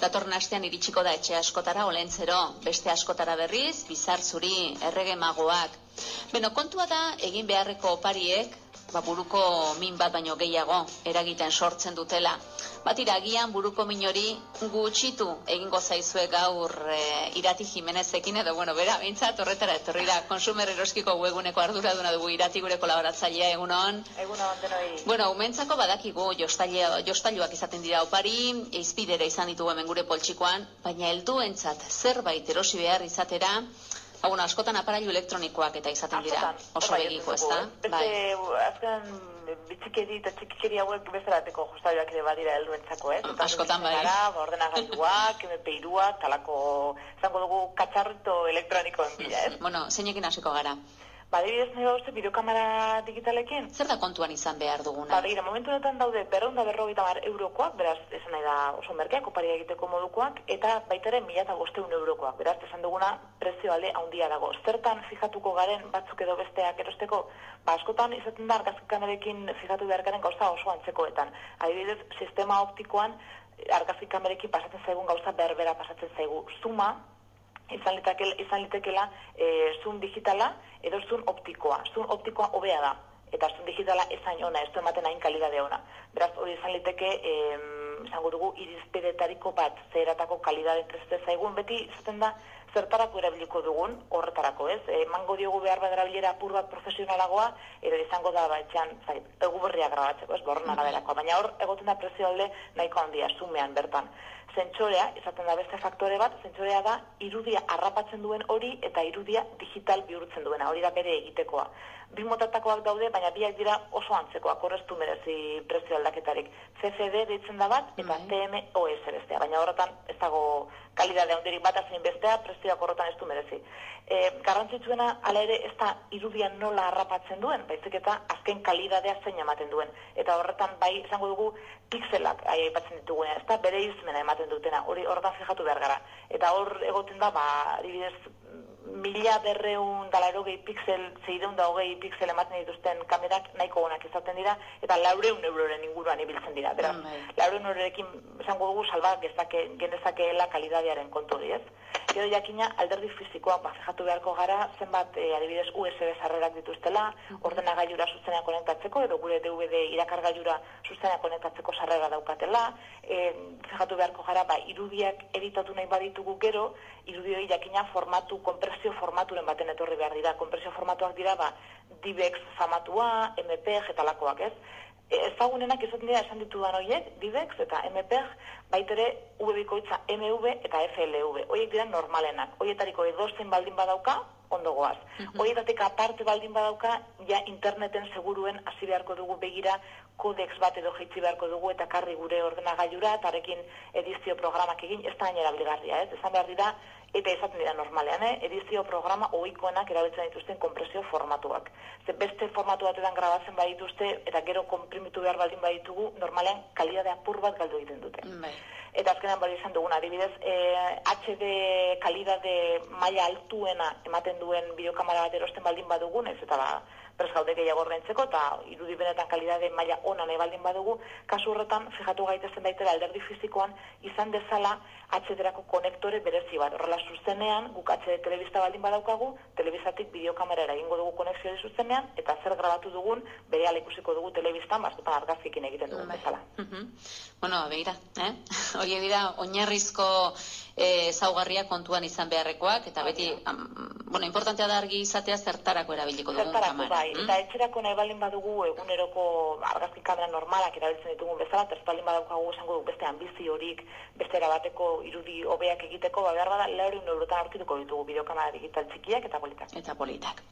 Datorren astean iritsiko da etxe askotara olentzero, beste askotara berriz, bizar zuri, errege magoak. Beno, kontua da egin beharreko opariek, ba, buruko min bat baino gehiago eragiten sortzen dutela. Batira agian buruko min hori gutxitu egingo zaizue gaur e, irati jimenezekin edo, bueno, bera, bintzat horretara etorri da, konsumer eroskiko webuneko arduraduna dugu irati gure kolaboratzailea egunon. Egunon, denoi. Bueno, umentzako badakigu jostailuak izaten dira opari, eizpidera izan ditugu hemen gure poltsikoan, baina helduentzat zerbait erosi behar izatera, Ha, bueno, askotan aparailu elektronikoak eta izaten dira. Oso bai, begiko, ez da? Beste, bai. azken, bitxikeri eta txikikeri hauek bezarateko justailuak ere badira helduentzako, ez? Eta askotan bai. Gara, ordenagailuak, MP2ak, talako, zango dugu, katxarrito elektronikoen bila, ez? bueno, zeinekin hasiko gara? Ba, dibidez nahi bauste, bideokamera digitalekin. Zer da kontuan izan behar duguna? Ba, dira, momentu honetan daude berreunda berrogeita mar eurokoak, beraz, esan nahi da oso merkeak, oparia egiteko modukoak, eta baitaren mila eta bosteun eurokoak, beraz, esan duguna prezio alde handia dago. Zertan fijatuko garen batzuk edo besteak erosteko, ba, askotan izaten da, argazkikamerekin fijatu beharkaren gauza oso antzekoetan. Adibidez, sistema optikoan, argazkikamerekin pasatzen zaigun gauza berbera pasatzen zaigu. Zuma, izan litekela, izan litekela e, zoom digitala edo zoom optikoa. Zoom optikoa hobea da eta zoom digitala ezain ona, ez du ematen hain kalidade ona. Beraz, hori izan liteke, izango dugu, irizpedetariko bat, zeheratako kalidade entresete zaigun, beti izaten da, zertarako erabiliko dugun, horretarako, ez? Emango diogu behar bat erabilera apur bat profesionalagoa, edo izango da, baitxan, zai, egu berria grabatzeko, ez? Borren araberakoa. Baina hor, egoten da prezio alde nahiko handia, zumean, bertan zentsorea, izaten da beste faktore bat, zentsorea da irudia harrapatzen duen hori eta irudia digital bihurtzen duena, hori da bere egitekoa. Bi motatakoak daude, baina biak dira oso antzekoak, horreztu merezi prezio aldaketarik. CCD deitzen da bat, eta bai. TMOS bestea, baina horretan ez dago kalidade handirik bat azin bestea, prezioak horretan ez du merezi. E, garrantzitsuena, ala ere, ez da irudia nola harrapatzen duen, baizik eta azken kalidadea zein ematen duen. Eta horretan, bai, izango dugu, pixelak aipatzen ditugu, ez da, bere izmena ematen dutena, hori horretan fijatu behar gara. Eta hor egoten da, ba, adibidez, mila berreun dalaro gehi pixel, zeideun da hogei pixel ematen dituzten kamerak nahiko gonak izaten dira, eta laureun euroren inguruan ibiltzen dira. Beraz, mm, bai. laureun eurorekin esango dugu salba gendezakeela kalidadearen kontu diez. Gero jakina alderdi fizikoa ba, beharko gara, zenbat e, adibidez USB sarrerak dituztela, ordenagailura zuzenean konektatzeko, edo gure DVD irakargailura zuzenean konektatzeko sarrera daukatela, e, fijatu beharko gara, ba, irudiak editatu nahi baditugu gero, irudioi jakina formatu konpresio formaturen baten etorri behar dira. Konpresio formatuak dira, ba, DivX famatua, MPEG eta lakoak, ez? E, ezagunenak izaten dira esan ditu horiek, DivX eta MPEG, baitere V-bikoitza MV eta FLV. Horiek dira normalenak. Horietariko edozen baldin badauka, ondo goaz. Horietatik aparte baldin badauka, ja interneten seguruen hasi beharko dugu begira kodex bat edo jaitsi beharko dugu eta karri gure ordenagailura eta arekin edizio programak egin, ez da gainera obligarria, ez? Esan behar dira, eta izaten dira normalean, eh? edizio programa ohikoenak erabiltzen dituzten kompresio formatuak. Ze beste formatu batetan grabatzen badituzte eta gero konprimitu behar baldin baditugu, normalean kalidade apur bat galdu egiten dute. Mm, eta azkenan bali izan duguna, adibidez, eh, HD kalidade maila altuena ematen duen bideokamera bat erosten baldin badugunez, eta ba, pres gaude gehiago ordaintzeko eta irudi benetan kalidade maila ona nahi baldin badugu, kasu horretan fijatu gaitezen daitela alderdi fizikoan izan dezala HDrako konektore berezi bat. Horrela zuzenean, guk HD telebista baldin badaukagu, telebistatik bideokamera egingo dugu konexio zuzenean eta zer grabatu dugun bere ikusiko dugu telebistan, bastutan argazkikin egiten dugun bezala. Bueno, begira, eh? Hori dira, oinarrizko e, zaugarria kontuan izan beharrekoak, eta beti, am, bueno, importantea da argi izatea zertarako erabiliko dugun zertarako, kamera. Bai. Mm? Eta etxerako nahi baldin badugu eguneroko argazki kamera normalak erabiltzen ditugun bezala, eta ez baldin badaukagu esango du beste ambizi horik, beste erabateko irudi hobeak egiteko, ba, behar bada, laureun eurotan aurkituko ditugu bideokamera digital txikiak eta politak. Eta politak.